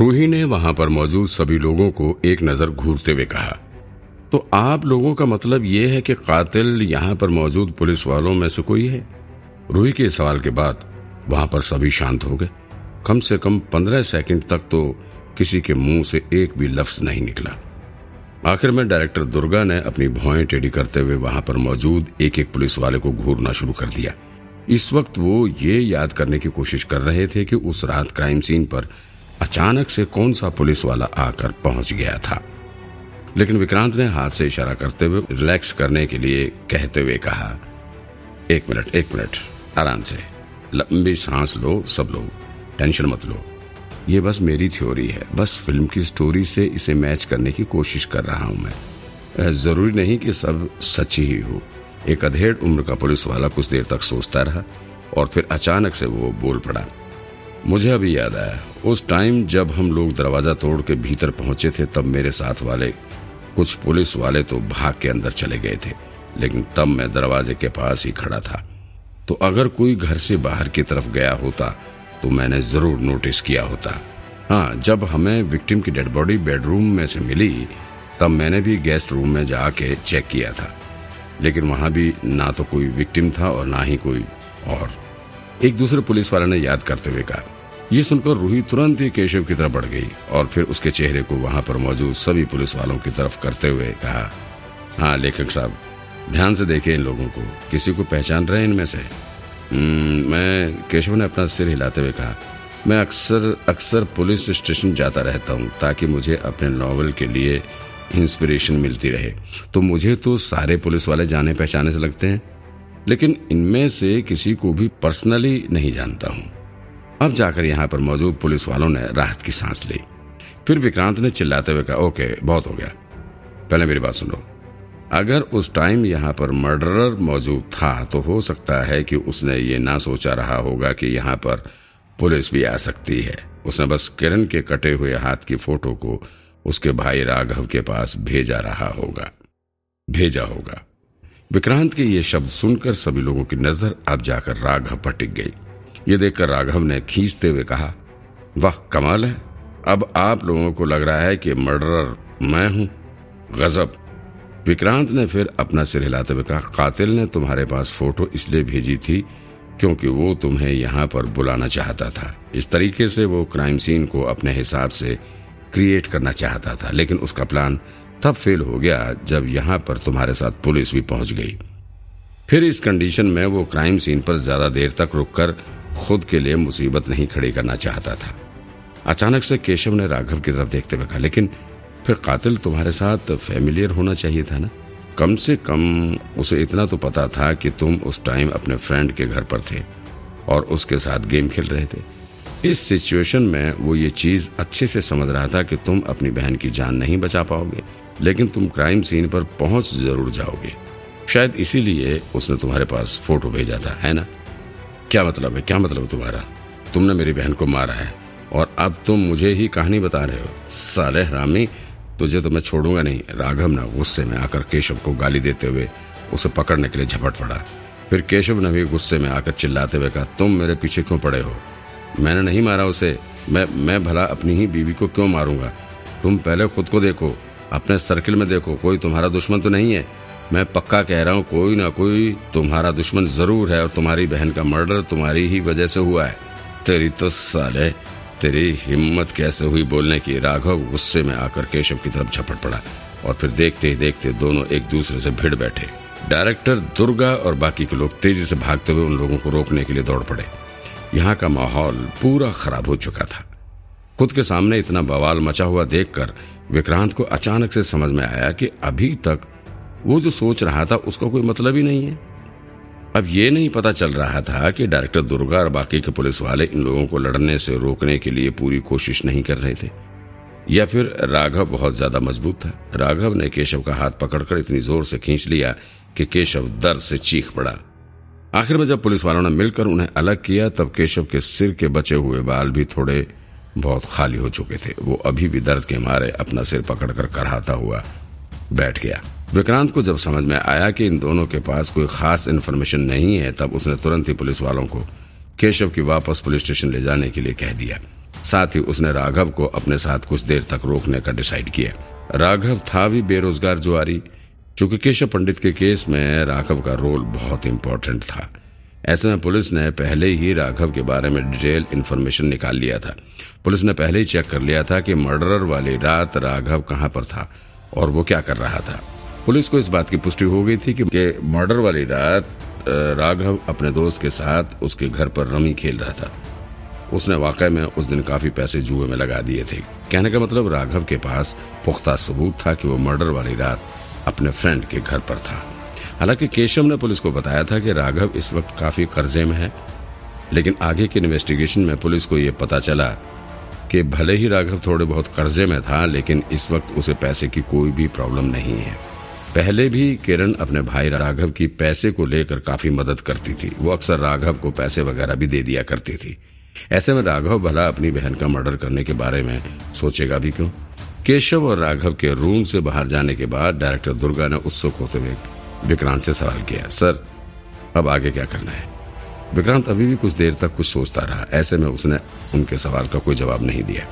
रूही ने वहाँ पर मौजूद सभी लोगों को एक नज़र घूरते हुए कहा तो आप लोगों का मतलब ये है कि कातिल यहाँ पर मौजूद पुलिस वालों में से कोई है? रूही के सवाल के बाद वहाँ पर सभी शांत हो गए। कम से कम पंद्रह सेकंड तक तो किसी के मुँह से एक भी लफ्ज नहीं निकला। आखिर में डायरेक्टर दुर्गा ने अपनी भौएँ टेढ़ी करते हुए वहाँ पर मौजूद एक एक पुलिस वाले को घूरना शुरू कर दिया। इस वक्त वो ये याद करने की कोशिश कर रहे थे कि उस रात क्राइम सीन पर अचानक से कौन सा पुलिस वाला आकर पहुँच गया था। लेकिन विक्रांत ने हाथ से इशारा करते हुए रिलैक्स करने के लिए कहते हुए कहा, एक मिनट एक मिनट, आराम से। लंबी सांस लो, सब लोग टेंशन मत लो। ये बस मेरी थ्योरी है। बस फ़िल्म की स्टोरी से इसे मैच करने की कोशिश कर रहा हूँ मैं। ज़रूरी नहीं कि सब सच ही हो। एक अधेड़ उम्र का पुलिस वाला कुछ देर तक सोचता रहा और फिर अचानक से वो बोल पड़ा मुझे अभी याद आया। उस टाइम जब हम लोग दरवाज़ा तोड़ के भीतर पहुँचे थे, तब मेरे साथ वाले, कुछ पुलिस वाले तो भाग के अंदर चले गए थे, लेकिन तब मैं दरवाजे के पास ही खड़ा था। तो अगर कोई घर से बाहर की तरफ़ गया होता तो मैंने ज़रूर नोटिस किया होता। हाँ जब हमें विक्टिम की डेड बॉडी बेडरूम में से मिली, तब मैंने भी गेस्ट रूम में जाके चेक किया था। लेकिन वहाँ भी ना तो कोई विक्टिम था और ना ही कोई और। एक दूसरे पुलिस वाले ने याद करते हुए कहा ये सुनकर रूही तुरंत ही केशव की तरफ़ बढ़ गई और फिर उसके चेहरे को वहाँ पर मौजूद सभी पुलिस वालों की तरफ़ करते हुए कहा हाँ लेखक साहब, ध्यान से देखे इन लोगों को। किसी को पहचान रहे हैं इनमें से? मैं, केशव ने अपना सिर हिलाते हुए कहा, मैं अक्सर अक्सर पुलिस स्टेशन जाता रहता हूँ ताकि मुझे अपने नॉवल के लिए इंस्पिरेशन मिलती रहे। तो मुझे तो सारे पुलिस वाले जाने पहचाने से लगते हैं, लेकिन इनमें से किसी को भी पर्सनली नहीं जानता हूँ। अब जाकर यहाँ पर मौजूद पुलिस वालों ने राहत की सांस ली। फिर विक्रांत ने चिल्लाते हुए कहा, ओके, बहुत हो गया। पहले मेरी बात सुनो। अगर उस टाइम यहाँ पर मर्डरर मौजूद था तो हो सकता है कि उसने ये ना सोचा रहा होगा कि यहाँ पर पुलिस भी आ सकती है। उसने बस किरण के कटे हुए हाथ की फ़ोटो को उसके भाई राघव के पास भेजा रहा होगा। भेजा होगा। विक्रांत के ये शब्द सुनकर सभी लोगों की नज़र अब जाकर राघव पर टिक गई। ये देखकर राघव ने खींचते हुए कहा, वाह, कमाल है। अब आप लोगों को लग रहा है कि मर्डरर मैं हूँ। गजब। विक्रांत ने फिर अपना सिर हिलाते हुए कहा, कातिल ने तुम्हारे पास फ़ोटो इसलिए भेजी थी क्योंकि वो तुम्हें यहाँ पर बुलाना चाहता था। इस तरीके से वो क्राइम सीन को अपने हिसाब से क्रिएट करना चाहता था, लेकिन उसका प्लान तब फेल हो गया जब यहाँ पर तुम्हारे साथ पुलिस भी पहुँच गई। फिर इस कंडीशन में वो क्राइम सीन पर ज़्यादा देर तक रुककर खुद के लिए मुसीबत नहीं खड़ी करना चाहता था। अचानक से केशव ने राघव की तरफ़ देखते हुए कहा, लेकिन फिर कातिल तुम्हारे साथ फेमिलियर होना चाहिए था ना? कम से कम उसे इतना तो पता था कि तुम उस टाइम अपने फ्रेंड के घर पर थे और उसके साथ गेम खेल रहे थे। इस सिचुएशन में वो ये चीज़ अच्छे से समझ रहा था कि तुम अपनी बहन की जान नहीं बचा पाओगे, लेकिन तुम क्राइम सीन पर पहुँच ज़रूर जाओगे। शायद इसीलिए उसने तुम्हारे पास फ़ोटो भेजा था, है ना? क्या मतलब है? क्या मतलब तुम्हारा? तुमने मेरी बहन को मारा है और अब तुम मुझे ही कहानी बता रहे हो। साले रामी, तुझे तो मैं छोड़ूँगा नहीं। राघव ने गुस्से में आकर केशव को गाली देते हुए उसे पकड़ने के लिए झपट पड़ा। फिर केशव ने भी गुस्से में आकर चिल्लाते हुए कहा, तुम मेरे पीछे क्यों पड़े हो? मैंने नहीं मारा उसे। मैं मैं भला अपनी ही बीवी को क्यों मारूँगा? तुम पहले खुद को देखो, अपने सर्किल में देखो। कोई तुम्हारा दुश्मन तो नहीं है। मैं पक्का कह रहा हूँ, कोई ना कोई तुम्हारा दुश्मन ज़रूर है और तुम्हारी बहन का मर्डर तुम्हारी ही वजह से हुआ है। तेरी तो साले, तेरी हिम्मत कैसे हुई बोलने की? राघव गुस्से में आकर केशव की तरफ़ झपट पड़ा और फिर देखते ही देखते दोनों एक दूसरे से भिड़ बैठे। डायरेक्टर दुर्गा और बाकी के लोग तेज़ी से भागते हुए उन लोगों को रोकने के लिए दौड़ पड़े। यहाँ का माहौल पूरा खराब हो चुका था। खुद के सामने इतना बवाल मचा हुआ देखकर विक्रांत को अचानक से समझ में आया कि अभी तक वो जो सोच रहा था, उसका कोई मतलब ही नहीं है। अब ये नहीं पता चल रहा था कि डायरेक्टर दुर्गा और बाकी के पुलिस वाले इन लोगों को लड़ने से रोकने के लिए पूरी कोशिश नहीं कर रहे थे। या फिर राघव बहुत ज़्यादा मज़बूत था। राघव ने केशव का हाथ पकड़कर इतनी ज़ोर से खींच लिया कि केशव दर्द से चीख पड़ा। आखिर में जब पुलिस वालों ने मिलकर उन्हें अलग किया, तब केशव के सिर के बचे हुए बाल भी थोड़े बहुत खाली हो चुके थे। वो अभी भी दर्द के मारे अपना सिर पकड़कर कराता हुआ बैठ गया। विक्रांत को जब समझ में आया कि इन दोनों के पास कोई खास इन्फॉर्मेशन नहीं है, तब उसने तुरंत ही पुलिस वालों को केशव की वापस पुलिस स्टेशन ले जाने के लिए कह दिया। साथ ही उसने राघव को अपने साथ कुछ देर तक रोकने का डिसाइड किया। राघव था भी बेरोजगार जुआरी चूँकि केशव पंडित के केस में राघव का रोल बहुत इम्पोर्टेंट था। ऐसे में पुलिस ने पहले ही राघव के बारे में डिटेल इन्फॉर्मेशन निकाल लिया था। पुलिस ने पहले ही चेक कर लिया था कि मर्डरर वाली रात राघव कहाँ पर था और वो क्या कर रहा था। पुलिस को इस बात की पुष्टि हो गई थी कि मर्डर वाली रात राघव अपने दोस्त के साथ उसके घर पर रमी खेल रहा था। उसने वाकई में उस दिन काफ़ी पैसे जुए में लगा दिए थे। कहने का मतलब राघव के पास पुख्ता सबूत था कि वो मर्डर वाली रात अपने फ्रेंड के घर पर था। हालाँकि केशव ने पुलिस को बताया था कि राघव इस वक्त काफ़ी कर्जे में है, लेकिन आगे की इन्वेस्टिगेशन में पुलिस को यह पता चला कि भले ही राघव थोड़े बहुत कर्जे में था, लेकिन इस वक्त उसे पैसे की कोई भी प्रॉब्लम नहीं है। पहले भी किरण अपने भाई राघव की पैसे को लेकर काफ़ी मदद करती थी। वो अक्सर राघव को पैसे वगैरह भी दे दिया करती थी। ऐसे में राघव भला अपनी बहन का मर्डर करने के बारे में सोचेगा भी क्यों? केशव और राघव के रूम से बाहर जाने के बाद डायरेक्टर दुर्गा ने उत्सुक होते हुए विक्रांत से सवाल किया, सर, अब आगे क्या करना है? विक्रांत अभी भी कुछ देर तक कुछ सोचता रहा। ऐसे में उसने उनके सवाल का कोई जवाब नहीं दिया।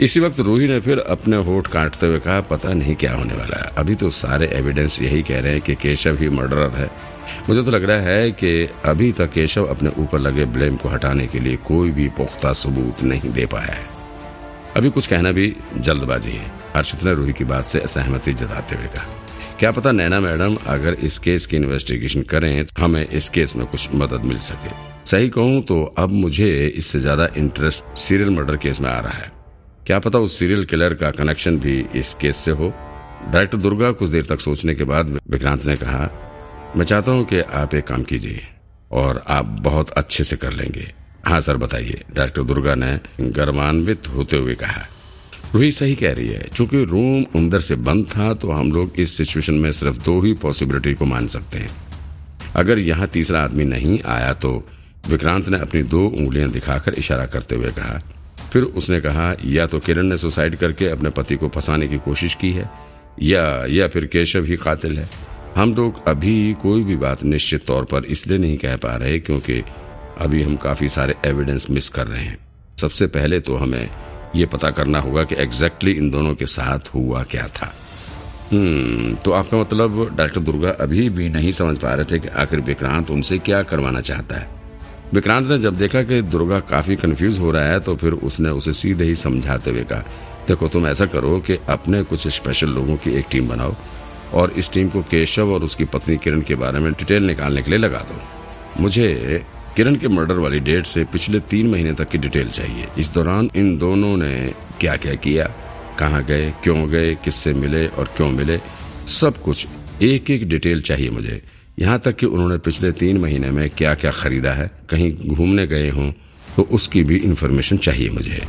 इसी वक्त रूही ने फिर अपने होठ काटते हुए कहा, पता नहीं क्या होने वाला है। अभी तो सारे एविडेंस यही कह रहे हैं कि केशव ही मर्डरर है। मुझे तो लग रहा है कि अभी तक केशव अपने ऊपर लगे ब्लेम को हटाने के लिए कोई भी पुख्ता सबूत नहीं दे पाया है। अभी कुछ कहना भी जल्दबाजी है। हर्षित ने रूही की बात से असहमति जताते हुए कहा, क्या पता नैना मैडम, अगर इस केस की इन्वेस्टिगेशन करें तो हमें इस केस में कुछ मदद मिल सके। सही कहूँ तो अब मुझे इससे ज़्यादा इंटरेस्ट सीरियल मर्डर केस में आ रहा है। क्या पता उस सीरियल किलर का कनेक्शन भी इस केस से हो? डायरेक्टर दुर्गा कुछ देर तक सोचने के बाद विक्रांत ने कहा, मैं चाहता हूँ कि आप एक काम कीजिए और आप बहुत अच्छे से कर लेंगे। हाँ सर, बताइए। डायरेक्टर दुर्गा ने गर्वान्वित होते हुए कहा रूही सही कह रही है। चूँकि रूम अंदर से बंद था तो हम लोग इस सिचुएशन में सिर्फ़ दो ही पॉसिबिलिटी को मान सकते हैं। अगर यहाँ तीसरा आदमी नहीं आया तो विक्रांत ने अपनी दो उंगलियाँ दिखाकर इशारा करते हुए कहा फिर उसने कहा, या तो किरण ने सुसाइड करके अपने पति को फंसाने की कोशिश की है, या या फिर केशव ही कातिल है। हम लोग अभी कोई भी बात निश्चित तौर पर इसलिए नहीं कह पा रहे क्योंकि अभी हम काफ़ी सारे एविडेंस मिस कर रहे हैं। सबसे पहले तो हमें ये पता करना होगा कि एग्जैक्टली इन दोनों के साथ हुआ क्या था। हम्म तो आपका मतलब डॉक्टर दुर्गा अभी भी नहीं समझ पा रहे थे कि आखिर विक्रांत उनसे क्या करवाना चाहता है। विक्रांत ने जब देखा कि दुर्गा काफ़ी कंफ्यूज हो रहा है तो फिर उसने उसे सीधे ही समझाते हुए कहा, देखो, तुम ऐसा करो कि अपने कुछ स्पेशल लोगों की एक टीम बनाओ और इस टीम को केशव और उसकी पत्नी किरण के बारे में डिटेल निकालने के लिए लगा दो। मुझे किरण के मर्डर वाली डेट से पिछले तीन महीने तक की डिटेल चाहिए। इस दौरान इन दोनों ने क्या क्या किया कहाँ गए, क्यों गए, किससे मिले और क्यों मिले, सब कुछ एक एक डिटेल चाहिए मुझे। यहाँ तक कि उन्होंने पिछले तीन महीने में क्या क्या खरीदा है, कहीं घूमने गए हों तो उसकी भी इन्फॉर्मेशन चाहिए मुझे।